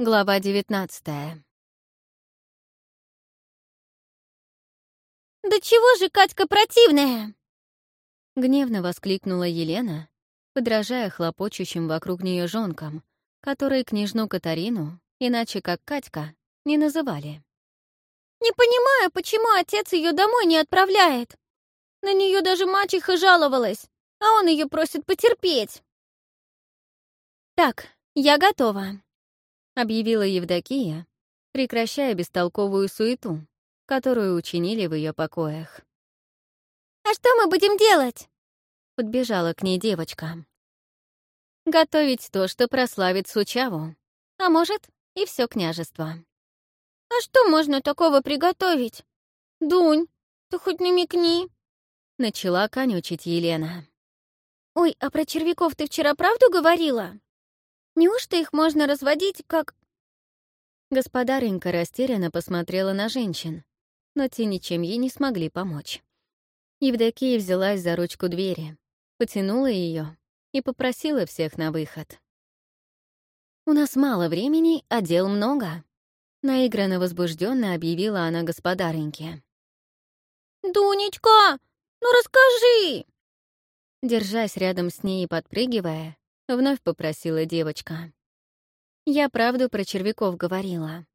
Глава 19 «Да чего же Катька противная?» Гневно воскликнула Елена, подражая хлопочущим вокруг нее жонкам, которые княжну Катарину, иначе как Катька, не называли. «Не понимаю, почему отец ее домой не отправляет. На нее даже мачеха жаловалась, а он ее просит потерпеть». «Так, я готова», объявила Евдокия, прекращая бестолковую суету, которую учинили в ее покоях. «А что мы будем делать?» Подбежала к ней девочка. «Готовить то, что прославит Сучаву, а может, и все княжество». «А что можно такого приготовить? Дунь, ты хоть намекни!» Начала конючить Елена. «Ой, а про червяков ты вчера правду говорила?» Неужто их можно разводить как...» Господаренька растерянно посмотрела на женщин, но те ничем ей не смогли помочь. Евдокия взялась за ручку двери, потянула ее и попросила всех на выход. «У нас мало времени, а дел много», — наигранно возбужденно объявила она господареньке. «Дунечка, ну расскажи!» Держась рядом с ней и подпрыгивая, — вновь попросила девочка. Я правду про червяков говорила.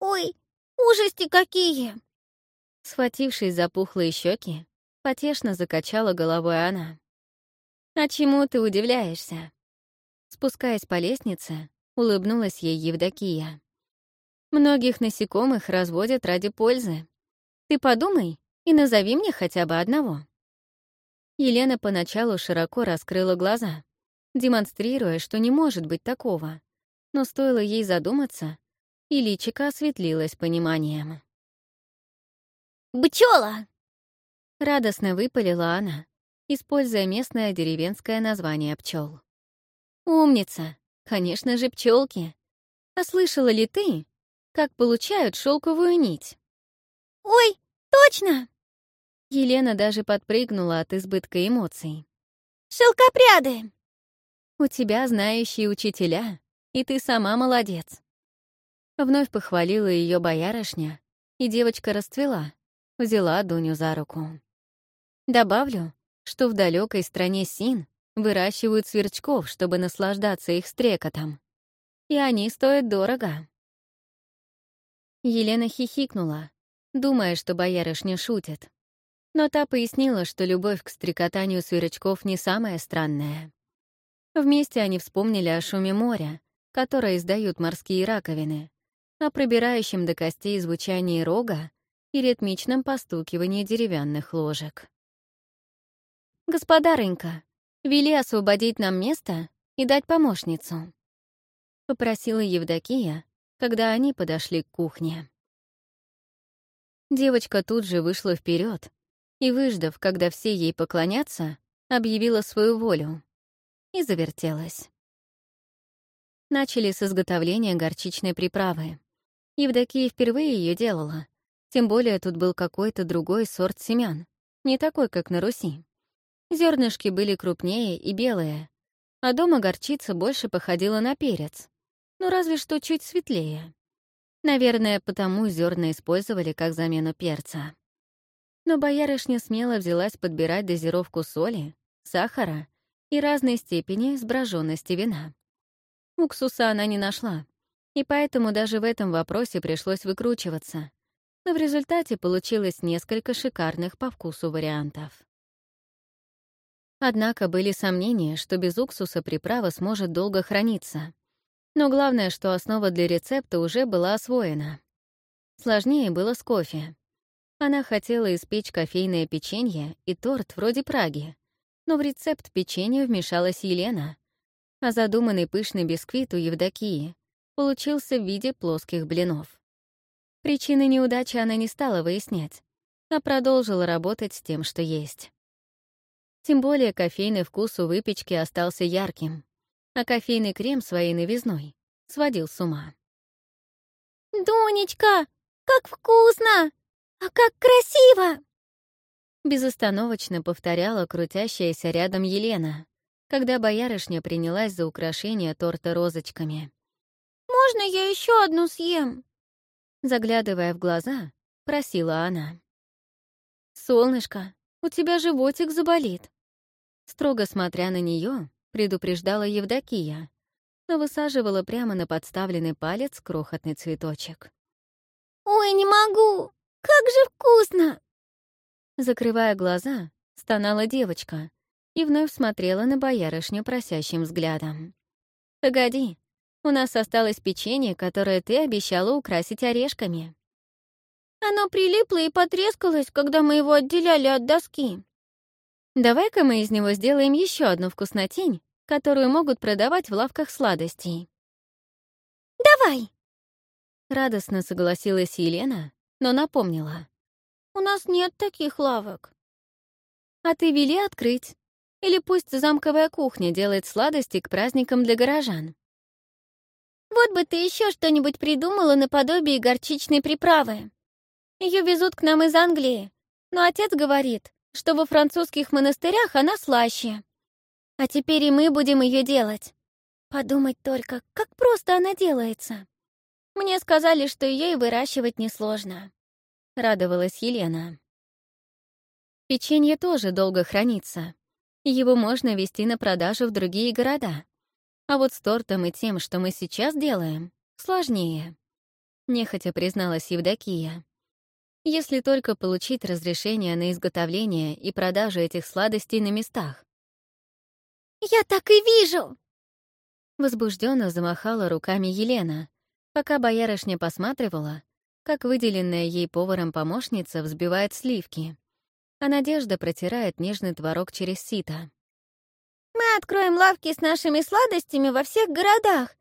«Ой, ужасти какие!» Схватившись за пухлые щеки, потешно закачала головой она. «А чему ты удивляешься?» Спускаясь по лестнице, улыбнулась ей Евдокия. «Многих насекомых разводят ради пользы. Ты подумай и назови мне хотя бы одного». Елена поначалу широко раскрыла глаза, демонстрируя, что не может быть такого. Но стоило ей задуматься, и личико осветлилось пониманием. «Бчёла!» — радостно выпалила она, используя местное деревенское название пчел. «Умница! Конечно же, пчелки. А слышала ли ты, как получают шелковую нить?» «Ой, точно!» Елена даже подпрыгнула от избытка эмоций. «Шелкопряды!» У тебя знающие учителя, и ты сама молодец. Вновь похвалила ее боярышня, и девочка расцвела, взяла Дуню за руку. Добавлю, что в далекой стране Син выращивают сверчков, чтобы наслаждаться их стрекотом. И они стоят дорого. Елена хихикнула, думая, что боярышня шутит. Но та пояснила, что любовь к стрекотанию сверчков не самая странная. Вместе они вспомнили о шуме моря, которое издают морские раковины, о пробирающем до костей звучании рога и ритмичном постукивании деревянных ложек. «Господаренька, вели освободить нам место и дать помощницу», — попросила Евдокия, когда они подошли к кухне. Девочка тут же вышла вперед и, выждав, когда все ей поклонятся, объявила свою волю и завертелась. Начали с изготовления горчичной приправы. Евдокия впервые ее делала, тем более тут был какой-то другой сорт семян, не такой, как на Руси. Зернышки были крупнее и белые, а дома горчица больше походила на перец, но разве что чуть светлее. Наверное, потому зерна использовали как замену перца. Но боярышня смело взялась подбирать дозировку соли, сахара и разной степени сбраженности вина. Уксуса она не нашла, и поэтому даже в этом вопросе пришлось выкручиваться. Но в результате получилось несколько шикарных по вкусу вариантов. Однако были сомнения, что без уксуса приправа сможет долго храниться. Но главное, что основа для рецепта уже была освоена. Сложнее было с кофе. Она хотела испечь кофейное печенье и торт вроде Праги, но в рецепт печенья вмешалась Елена, а задуманный пышный бисквит у Евдокии получился в виде плоских блинов. Причины неудачи она не стала выяснять, а продолжила работать с тем, что есть. Тем более кофейный вкус у выпечки остался ярким, а кофейный крем своей новизной сводил с ума. «Дунечка, как вкусно! А как красиво!» Безостановочно повторяла крутящаяся рядом Елена, когда боярышня принялась за украшение торта розочками. можно я еще одну съем?» Заглядывая в глаза, просила она. «Солнышко, у тебя животик заболит». Строго смотря на нее, предупреждала Евдокия, но высаживала прямо на подставленный палец крохотный цветочек. «Ой, не могу! Как же вкусно!» Закрывая глаза, стонала девочка и вновь смотрела на боярышню просящим взглядом. «Погоди, у нас осталось печенье, которое ты обещала украсить орешками». Оно прилипло и потрескалось, когда мы его отделяли от доски. Давай-ка мы из него сделаем еще одну вкуснотень, которую могут продавать в лавках сладостей. Давай! Радостно согласилась Елена, но напомнила. У нас нет таких лавок. А ты вели открыть. Или пусть замковая кухня делает сладости к праздникам для горожан. Вот бы ты еще что-нибудь придумала наподобие горчичной приправы. Ее везут к нам из Англии, но отец говорит, что во французских монастырях она слаще. А теперь и мы будем ее делать. Подумать только, как просто она делается. Мне сказали, что ее и выращивать несложно. Радовалась Елена. Печенье тоже долго хранится. Его можно вести на продажу в другие города. А вот с тортом и тем, что мы сейчас делаем, сложнее. Нехотя призналась Евдокия. Если только получить разрешение на изготовление и продажу этих сладостей на местах. «Я так и вижу!» Возбужденно замахала руками Елена, пока боярышня посматривала, как выделенная ей поваром помощница взбивает сливки, а Надежда протирает нежный творог через сито. «Мы откроем лавки с нашими сладостями во всех городах,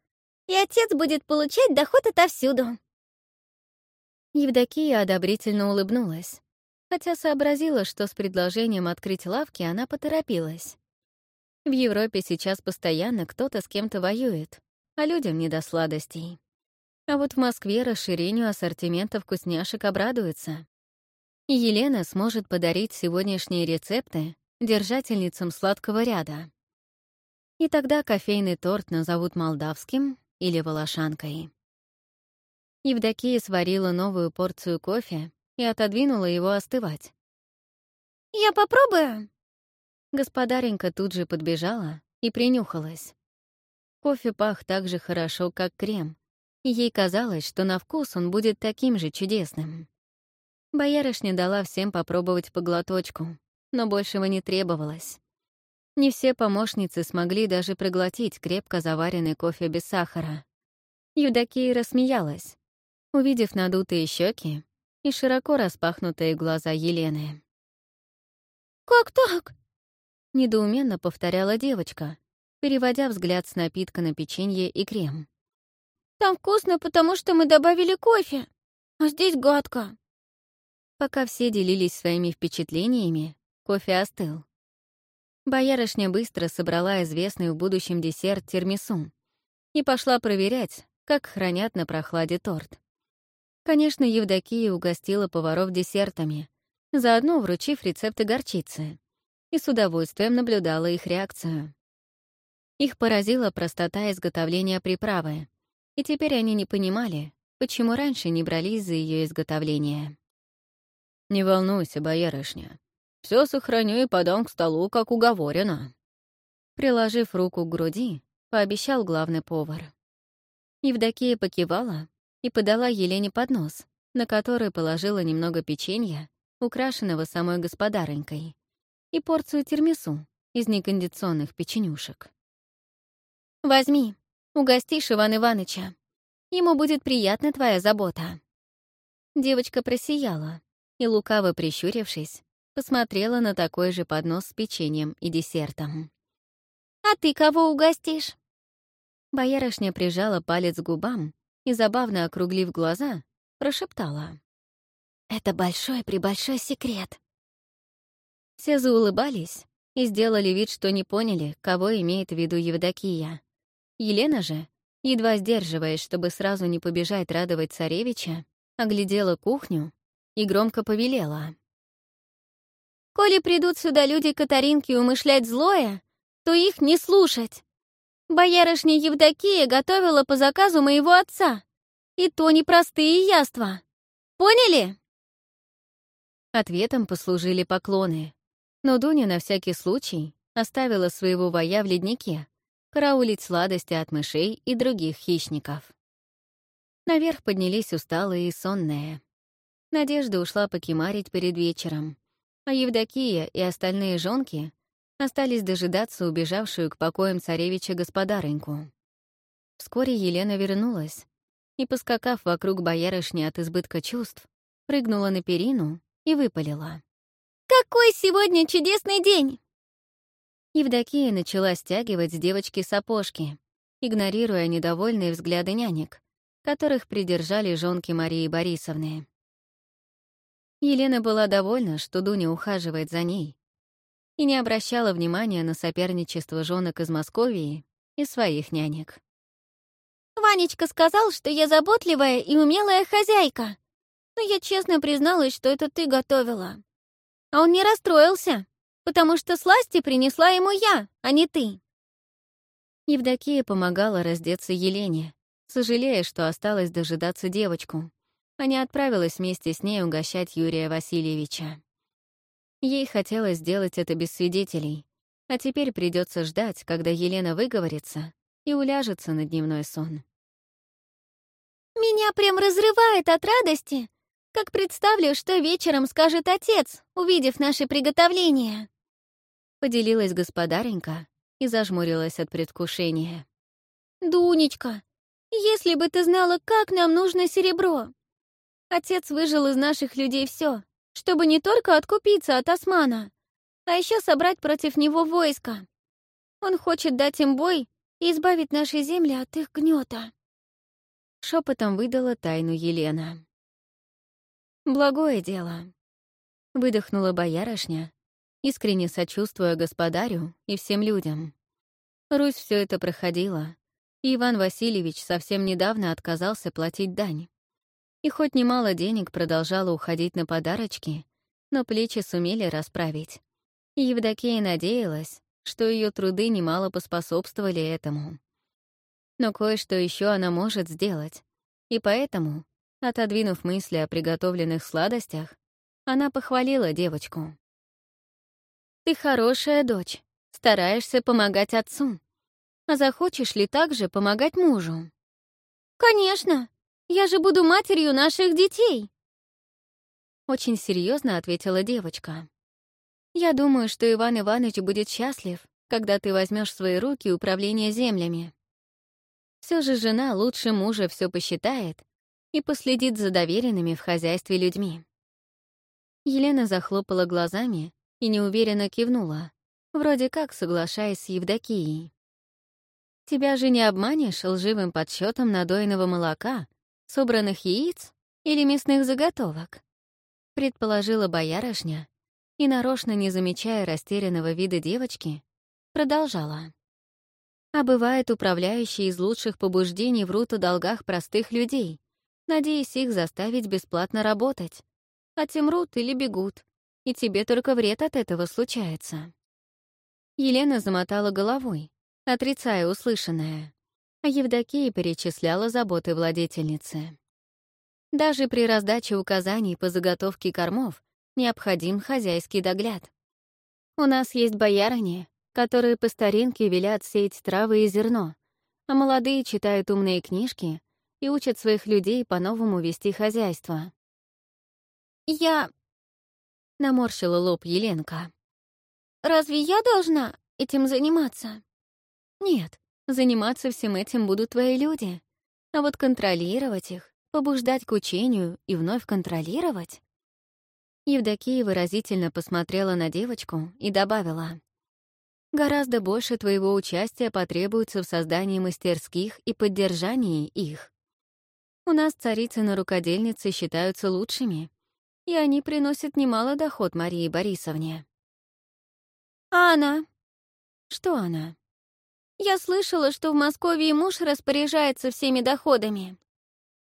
и отец будет получать доход отовсюду». Евдокия одобрительно улыбнулась, хотя сообразила, что с предложением открыть лавки она поторопилась. В Европе сейчас постоянно кто-то с кем-то воюет, а людям не до сладостей. А вот в Москве расширению ассортимента вкусняшек обрадуется. И Елена сможет подарить сегодняшние рецепты держательницам сладкого ряда. И тогда кофейный торт назовут молдавским или волошанкой. Евдокия сварила новую порцию кофе и отодвинула его остывать. «Я попробую?» Господаренька тут же подбежала и принюхалась. Кофе пах так же хорошо, как крем, и ей казалось, что на вкус он будет таким же чудесным. Боярышня дала всем попробовать по глоточку, но большего не требовалось. Не все помощницы смогли даже проглотить крепко заваренный кофе без сахара. Евдокия рассмеялась, увидев надутые щеки и широко распахнутые глаза Елены. «Как так?» — недоуменно повторяла девочка, переводя взгляд с напитка на печенье и крем. «Там вкусно, потому что мы добавили кофе, а здесь гадко». Пока все делились своими впечатлениями, кофе остыл. Боярышня быстро собрала известный в будущем десерт термису и пошла проверять, как хранят на прохладе торт. Конечно, Евдокия угостила поваров десертами, заодно вручив рецепты горчицы, и с удовольствием наблюдала их реакцию. Их поразила простота изготовления приправы, и теперь они не понимали, почему раньше не брались за ее изготовление. «Не волнуйся, боярышня. Все сохраню и подам к столу, как уговорено». Приложив руку к груди, пообещал главный повар. Евдокия покивала и подала Елене поднос, на который положила немного печенья, украшенного самой господаренькой, и порцию термису из некондиционных печенюшек. «Возьми, угостишь Иван Иваныча. Ему будет приятна твоя забота». Девочка просияла и, лукаво прищурившись, посмотрела на такой же поднос с печеньем и десертом. «А ты кого угостишь?» Боярышня прижала палец к губам и, забавно округлив глаза, прошептала. «Это большой-пребольшой секрет». Все заулыбались и сделали вид, что не поняли, кого имеет в виду Евдокия. Елена же, едва сдерживаясь, чтобы сразу не побежать радовать царевича, оглядела кухню и громко повелела. «Коли придут сюда люди Катаринки умышлять злое, то их не слушать. Боярышня Евдокия готовила по заказу моего отца. И то непростые яства. Поняли?» Ответом послужили поклоны. Но Дуня на всякий случай оставила своего воя в леднике, караулить сладости от мышей и других хищников. Наверх поднялись усталые и сонные. Надежда ушла покемарить перед вечером, а Евдокия и остальные жонки остались дожидаться убежавшую к покоям царевича господареньку. Вскоре Елена вернулась и, поскакав вокруг боярышни от избытка чувств, прыгнула на перину и выпалила. «Какой сегодня чудесный день! Евдокия начала стягивать с девочки сапожки, игнорируя недовольные взгляды нянек, которых придержали жонки Марии Борисовны. Елена была довольна, что Дуня ухаживает за ней, и не обращала внимания на соперничество жонок из Московии и своих нянек. «Ванечка сказал, что я заботливая и умелая хозяйка, но я честно призналась, что это ты готовила. А он не расстроился потому что сласти принесла ему я, а не ты». Евдокия помогала раздеться Елене, сожалея, что осталось дожидаться девочку, а не отправилась вместе с ней угощать Юрия Васильевича. Ей хотелось сделать это без свидетелей, а теперь придется ждать, когда Елена выговорится и уляжется на дневной сон. «Меня прям разрывает от радости, как представлю, что вечером скажет отец, увидев наши приготовления», Поделилась господаренька и зажмурилась от предвкушения. «Дунечка, если бы ты знала, как нам нужно серебро! Отец выжил из наших людей все, чтобы не только откупиться от османа, а еще собрать против него войско. Он хочет дать им бой и избавить наши земли от их гнета. Шепотом выдала тайну Елена. «Благое дело», — выдохнула боярышня искренне сочувствуя господарю и всем людям. Русь все это проходила, и Иван Васильевич совсем недавно отказался платить дань. И хоть немало денег продолжало уходить на подарочки, но плечи сумели расправить. И Евдокия надеялась, что ее труды немало поспособствовали этому. Но кое-что еще она может сделать, и поэтому, отодвинув мысли о приготовленных сладостях, она похвалила девочку. Ты хорошая дочь, стараешься помогать отцу. А захочешь ли также помогать мужу? Конечно, я же буду матерью наших детей. Очень серьезно ответила девочка. Я думаю, что Иван Иванович будет счастлив, когда ты возьмешь в свои руки управление землями. Все же жена лучше мужа все посчитает и последит за доверенными в хозяйстве людьми. Елена захлопала глазами и неуверенно кивнула, вроде как соглашаясь с Евдокией. «Тебя же не обманешь лживым подсчетом надоенного молока, собранных яиц или мясных заготовок?» предположила боярышня и, нарочно не замечая растерянного вида девочки, продолжала. А бывает, управляющие из лучших побуждений врут о долгах простых людей, надеясь их заставить бесплатно работать. А те мрут или бегут, и тебе только вред от этого случается». Елена замотала головой, отрицая услышанное, а Евдокия перечисляла заботы владетельницы. Даже при раздаче указаний по заготовке кормов необходим хозяйский догляд. У нас есть боярыни, которые по старинке велят сеять травы и зерно, а молодые читают умные книжки и учат своих людей по-новому вести хозяйство. «Я — наморщила лоб Еленка. «Разве я должна этим заниматься?» «Нет, заниматься всем этим будут твои люди. А вот контролировать их, побуждать к учению и вновь контролировать...» Евдокия выразительно посмотрела на девочку и добавила. «Гораздо больше твоего участия потребуется в создании мастерских и поддержании их. У нас царицы-на-рукодельницы считаются лучшими, и они приносят немало доход Марии Борисовне. А она? Что она? Я слышала, что в Москве муж распоряжается всеми доходами.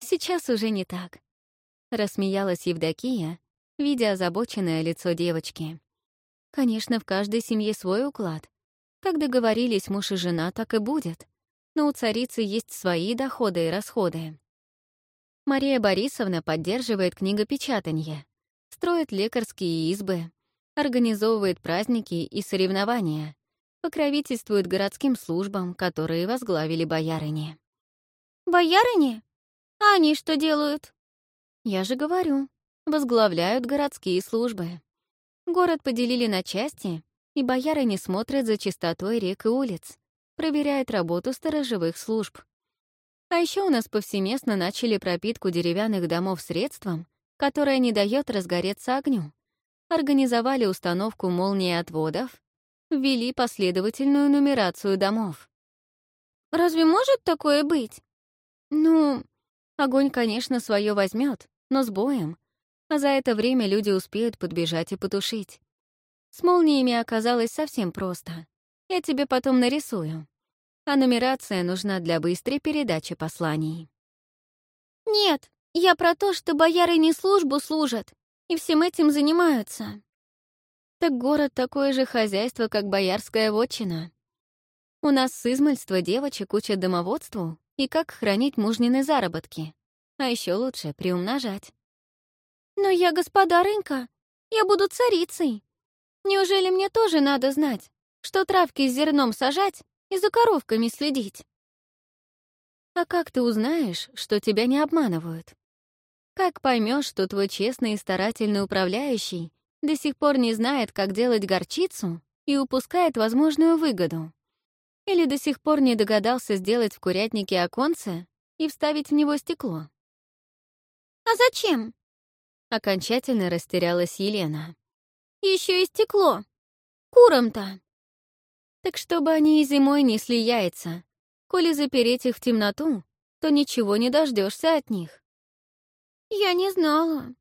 Сейчас уже не так. Рассмеялась Евдокия, видя озабоченное лицо девочки. Конечно, в каждой семье свой уклад. Как договорились муж и жена, так и будет. Но у царицы есть свои доходы и расходы. Мария Борисовна поддерживает книгопечатанье, строит лекарские избы, организовывает праздники и соревнования, покровительствует городским службам, которые возглавили боярыни. «Боярыни? А они что делают?» «Я же говорю, возглавляют городские службы. Город поделили на части, и боярыни смотрят за чистотой рек и улиц, проверяют работу сторожевых служб. А еще у нас повсеместно начали пропитку деревянных домов средством, которое не дает разгореться огню. Организовали установку молнии отводов, ввели последовательную нумерацию домов. Разве может такое быть? Ну, огонь, конечно, свое возьмет, но с боем. А за это время люди успеют подбежать и потушить. С молниями оказалось совсем просто. Я тебе потом нарисую. А нумерация нужна для быстрой передачи посланий. Нет, я про то, что бояры не службу служат и всем этим занимаются. Так город такое же хозяйство, как боярская вотчина. У нас с измальства девочек учат домоводству и как хранить мужнины заработки. А еще лучше приумножать. Но я господарынька, я буду царицей. Неужели мне тоже надо знать, что травки с зерном сажать и за коровками следить? А как ты узнаешь, что тебя не обманывают? Как поймешь, что твой честный и старательный управляющий до сих пор не знает, как делать горчицу и упускает возможную выгоду. Или до сих пор не догадался сделать в курятнике оконце и вставить в него стекло. «А зачем?» Окончательно растерялась Елена. Еще и стекло. Курам-то. Так чтобы они и зимой несли яйца. Коли запереть их в темноту, то ничего не дождешься от них. Я не знала.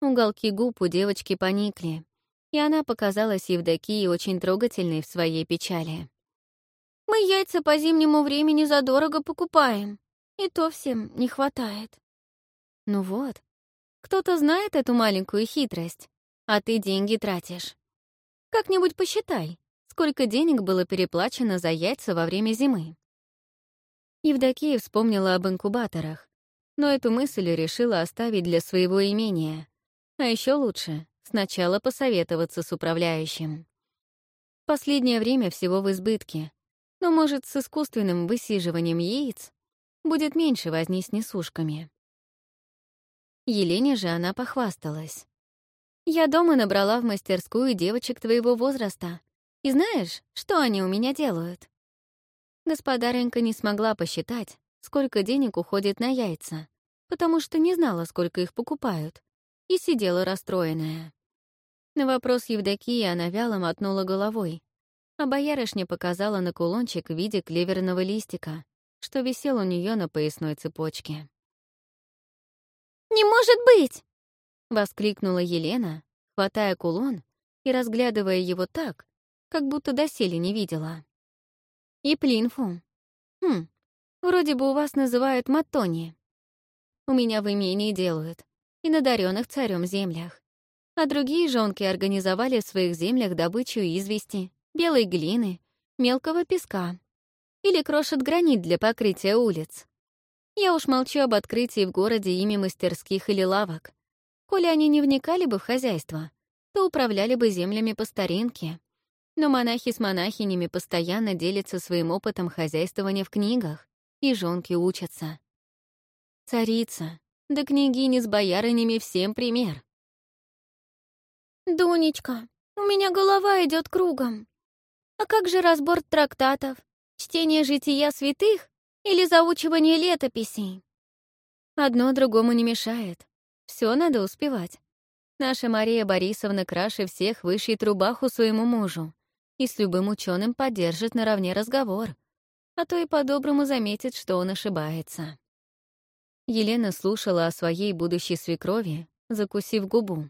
Уголки губ у девочки поникли, и она показалась Евдокии очень трогательной в своей печали. «Мы яйца по зимнему времени задорого покупаем, и то всем не хватает». «Ну вот, кто-то знает эту маленькую хитрость, а ты деньги тратишь. Как-нибудь посчитай, сколько денег было переплачено за яйца во время зимы». Евдокия вспомнила об инкубаторах, но эту мысль решила оставить для своего имения, а еще лучше — сначала посоветоваться с управляющим. Последнее время всего в избытке, но, может, с искусственным высиживанием яиц будет меньше возни с несушками. Елене же она похвасталась. «Я дома набрала в мастерскую девочек твоего возраста. И знаешь, что они у меня делают?» Господаренька не смогла посчитать, сколько денег уходит на яйца, потому что не знала, сколько их покупают, и сидела расстроенная. На вопрос Евдокии она вяло мотнула головой, а боярышня показала на кулончик в виде клеверного листика, что висел у нее на поясной цепочке. «Не может быть!» — воскликнула Елена, хватая кулон и разглядывая его так, как будто доселе не видела. «И плинфу. Хм, вроде бы у вас называют матони. У меня в имении делают, и на даренных царем землях. А другие жонки организовали в своих землях добычу извести, белой глины, мелкого песка или крошат гранит для покрытия улиц. Я уж молчу об открытии в городе ими мастерских или лавок. Коли они не вникали бы в хозяйство, то управляли бы землями по старинке. Но монахи с монахинями постоянно делятся своим опытом хозяйствования в книгах, и жонки учатся. Царица, да княгини с боярынями всем пример. «Дунечка, у меня голова идет кругом. А как же разбор трактатов, чтение жития святых или заучивание летописей?» Одно другому не мешает. Все надо успевать. Наша Мария Борисовна краше всех вышьет рубаху своему мужу и с любым ученым поддержит наравне разговор, а то и по-доброму заметит, что он ошибается. Елена слушала о своей будущей свекрови, закусив губу.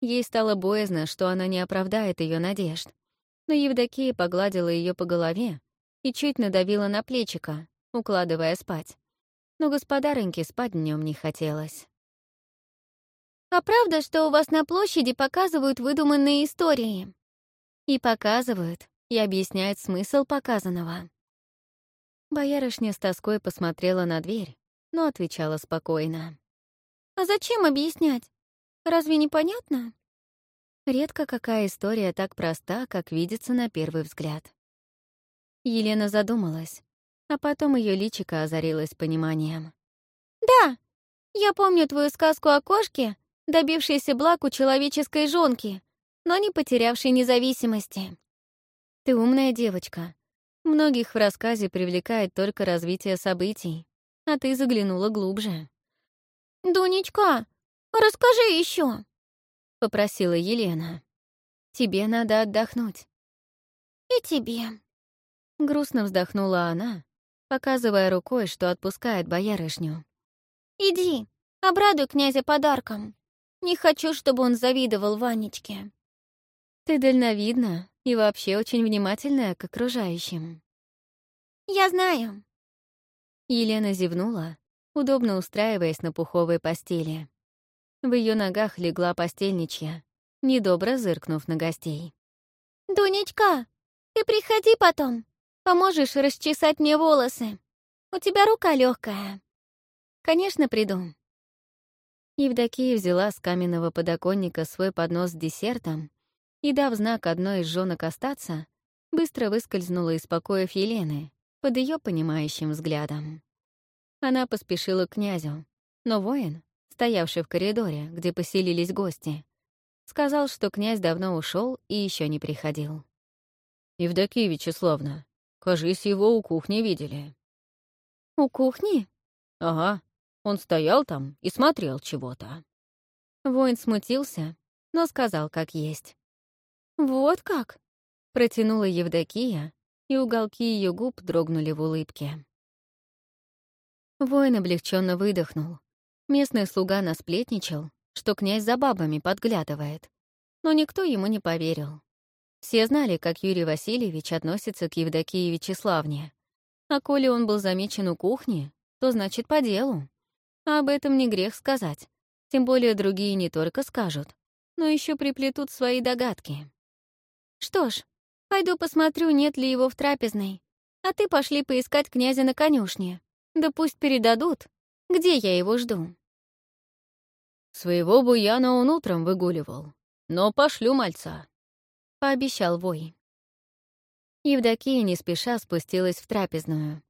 Ей стало боязно, что она не оправдает ее надежд. Но Евдокия погладила ее по голове и чуть надавила на плечика, укладывая спать. Но господареньке спать днем не хотелось. «А правда, что у вас на площади показывают выдуманные истории?» «И показывают, и объясняет смысл показанного. Боярышня с тоской посмотрела на дверь, но отвечала спокойно. «А зачем объяснять? Разве не понятно?» Редко какая история так проста, как видится на первый взгляд. Елена задумалась, а потом ее личико озарилось пониманием. «Да, я помню твою сказку о кошке, добившейся благ у человеческой жонки, но не потерявшей независимости. Ты умная девочка. Многих в рассказе привлекает только развитие событий, а ты заглянула глубже. «Дунечка, расскажи еще, попросила Елена. «Тебе надо отдохнуть». «И тебе». Грустно вздохнула она, показывая рукой, что отпускает боярышню. «Иди, обрадуй князя подарком. Не хочу, чтобы он завидовал Ванечке». «Ты дальновидна и вообще очень внимательная к окружающим». «Я знаю». Елена зевнула, удобно устраиваясь на пуховой постели. В ее ногах легла постельничья, недобро зыркнув на гостей. «Дунечка, ты приходи потом. Поможешь расчесать мне волосы. У тебя рука легкая. «Конечно, приду». Евдокия взяла с каменного подоконника свой поднос с десертом и, дав знак одной из жёнок остаться, быстро выскользнула из покоев Елены под ее понимающим взглядом. Она поспешила к князю, но воин, стоявший в коридоре, где поселились гости, сказал, что князь давно ушел и еще не приходил. «Евдокия Вячеславна, кажись, его у кухни видели». «У кухни?» «Ага, он стоял там и смотрел чего-то». Воин смутился, но сказал, как есть. «Вот как?» — протянула Евдокия, и уголки ее губ дрогнули в улыбке. Воин облегченно выдохнул. Местный слуга насплетничал, что князь за бабами подглядывает. Но никто ему не поверил. Все знали, как Юрий Васильевич относится к Евдокии Вячеславне. А коли он был замечен у кухни, то значит по делу. А об этом не грех сказать. Тем более другие не только скажут, но еще приплетут свои догадки. Что ж, пойду посмотрю, нет ли его в трапезной. А ты пошли поискать князя на конюшне. Да пусть передадут, где я его жду. Своего буяна он утром выгуливал, но пошлю мальца, — пообещал вой. Евдокия не спеша спустилась в трапезную.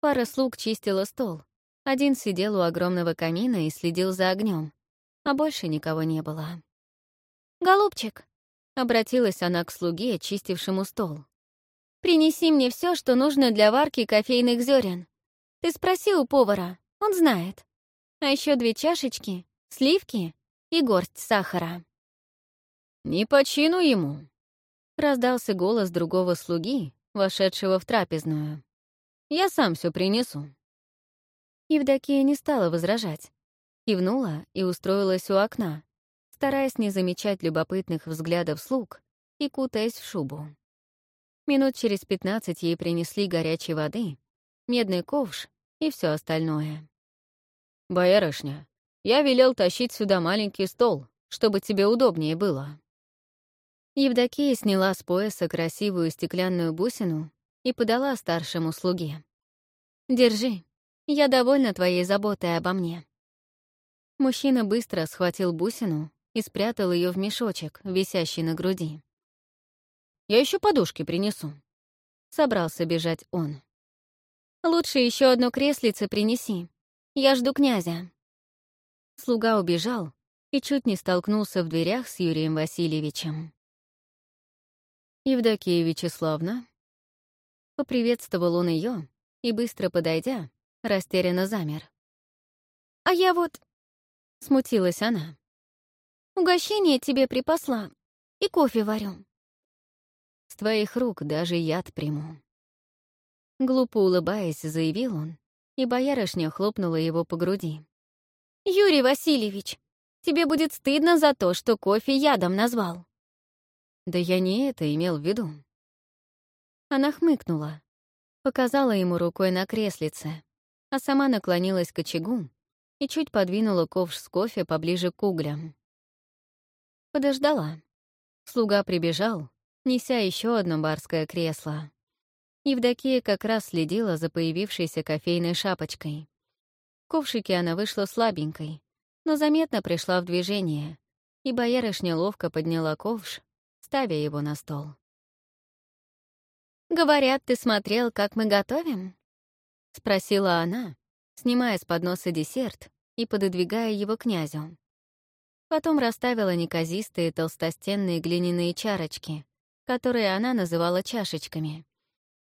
Пара слуг чистила стол. Один сидел у огромного камина и следил за огнем, а больше никого не было. «Голубчик», — обратилась она к слуге, чистившему стол. «Принеси мне все, что нужно для варки кофейных зерен. Ты спроси у повара, он знает. А еще две чашечки, сливки и горсть сахара». «Не почину ему», — раздался голос другого слуги, вошедшего в трапезную. «Я сам все принесу». Евдокия не стала возражать. Кивнула и устроилась у окна, стараясь не замечать любопытных взглядов слуг и кутаясь в шубу. Минут через пятнадцать ей принесли горячей воды, медный ковш и все остальное. «Боярышня, я велел тащить сюда маленький стол, чтобы тебе удобнее было». Евдокия сняла с пояса красивую стеклянную бусину и подала старшему слуге. «Держи, я довольна твоей заботой обо мне». Мужчина быстро схватил бусину и спрятал ее в мешочек, висящий на груди. «Я еще подушки принесу», — собрался бежать он. «Лучше еще одно креслице принеси. Я жду князя». Слуга убежал и чуть не столкнулся в дверях с Юрием Васильевичем. «Евдокия Вячеславна?» Поприветствовал он ее и, быстро подойдя, растерянно замер. «А я вот...» — смутилась она. «Угощение тебе припасла и кофе варю». «С твоих рук даже яд приму». Глупо улыбаясь, заявил он, и боярышня хлопнула его по груди. «Юрий Васильевич, тебе будет стыдно за то, что кофе ядом назвал». «Да я не это имел в виду». Она хмыкнула, показала ему рукой на креслице, а сама наклонилась к очагу и чуть подвинула ковш с кофе поближе к углям. Подождала. Слуга прибежал, неся еще одно барское кресло. Евдокия как раз следила за появившейся кофейной шапочкой. В ковшике она вышла слабенькой, но заметно пришла в движение, и боярышня ловко подняла ковш, ставя его на стол. «Говорят, ты смотрел, как мы готовим?» — спросила она, снимая с подноса десерт и пододвигая его князю. Потом расставила неказистые толстостенные глиняные чарочки, которые она называла чашечками.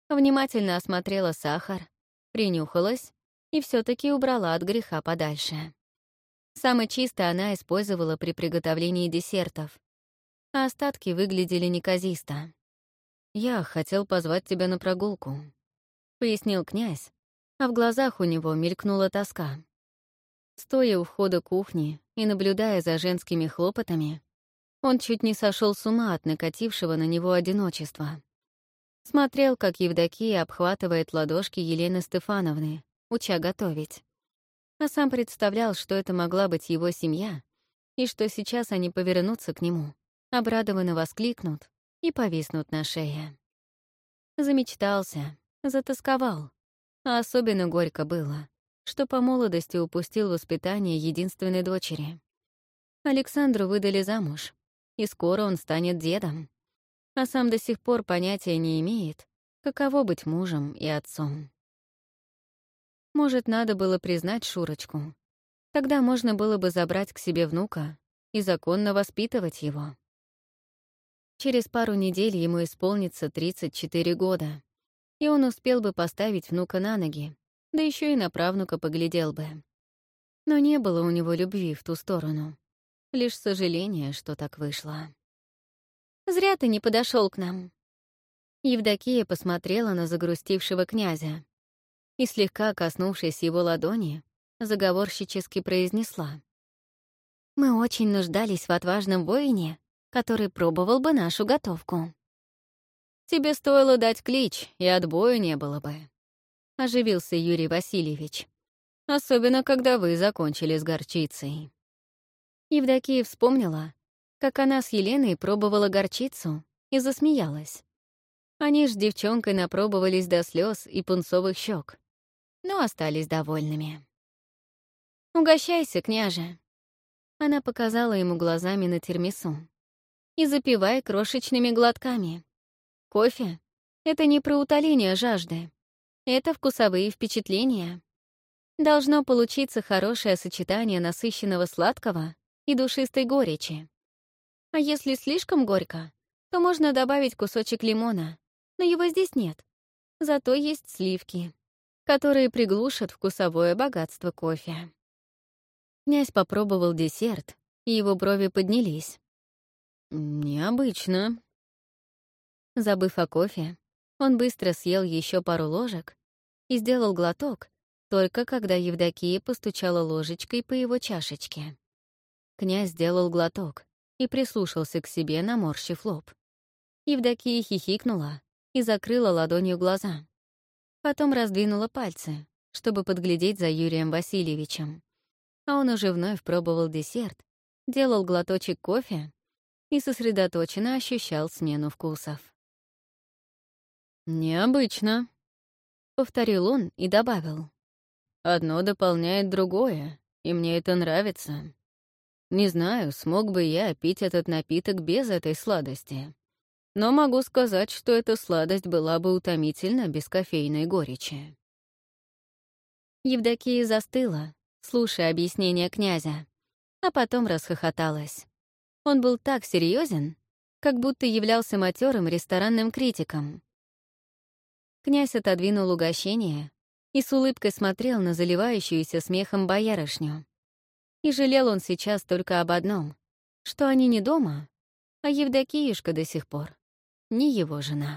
Внимательно осмотрела сахар, принюхалась и все таки убрала от греха подальше. Самое чисто она использовала при приготовлении десертов, а остатки выглядели неказисто. «Я хотел позвать тебя на прогулку», — пояснил князь, а в глазах у него мелькнула тоска. Стоя у входа кухни и наблюдая за женскими хлопотами, он чуть не сошел с ума от накатившего на него одиночества. Смотрел, как Евдокия обхватывает ладошки Елены Стефановны, уча готовить. А сам представлял, что это могла быть его семья, и что сейчас они повернутся к нему, обрадованно воскликнут и повиснут на шее. Замечтался, затасковал, а особенно горько было, что по молодости упустил воспитание единственной дочери. Александру выдали замуж, и скоро он станет дедом, а сам до сих пор понятия не имеет, каково быть мужем и отцом. Может, надо было признать Шурочку. Тогда можно было бы забрать к себе внука и законно воспитывать его. Через пару недель ему исполнится 34 года и он успел бы поставить внука на ноги, да еще и на правнука поглядел бы. Но не было у него любви в ту сторону. Лишь сожаление, что так вышло. «Зря ты не подошел к нам». Евдокия посмотрела на загрустившего князя и, слегка коснувшись его ладони, заговорщически произнесла. «Мы очень нуждались в отважном воине, который пробовал бы нашу готовку». Тебе стоило дать клич, и отбоя не было бы. Оживился Юрий Васильевич. Особенно, когда вы закончили с горчицей. Евдокия вспомнила, как она с Еленой пробовала горчицу и засмеялась. Они ж девчонкой напробовались до слез и пунцовых щек, но остались довольными. «Угощайся, княже!» Она показала ему глазами на термису. «И запивай крошечными глотками. Кофе — это не про утоление жажды. Это вкусовые впечатления. Должно получиться хорошее сочетание насыщенного сладкого и душистой горечи. А если слишком горько, то можно добавить кусочек лимона, но его здесь нет. Зато есть сливки, которые приглушат вкусовое богатство кофе. Князь попробовал десерт, и его брови поднялись. «Необычно», Забыв о кофе, он быстро съел еще пару ложек и сделал глоток, только когда Евдокия постучала ложечкой по его чашечке. Князь сделал глоток и прислушался к себе, наморщив лоб. Евдокия хихикнула и закрыла ладонью глаза. Потом раздвинула пальцы, чтобы подглядеть за Юрием Васильевичем. А он уже вновь пробовал десерт, делал глоточек кофе и сосредоточенно ощущал смену вкусов. «Необычно», — повторил он и добавил. «Одно дополняет другое, и мне это нравится. Не знаю, смог бы я пить этот напиток без этой сладости, но могу сказать, что эта сладость была бы утомительна без кофейной горечи». Евдокия застыла, слушая объяснение князя, а потом расхохоталась. Он был так серьезен, как будто являлся матерым ресторанным критиком, Князь отодвинул угощение и с улыбкой смотрел на заливающуюся смехом боярышню. И жалел он сейчас только об одном, что они не дома, а Евдокиюшка до сих пор не его жена.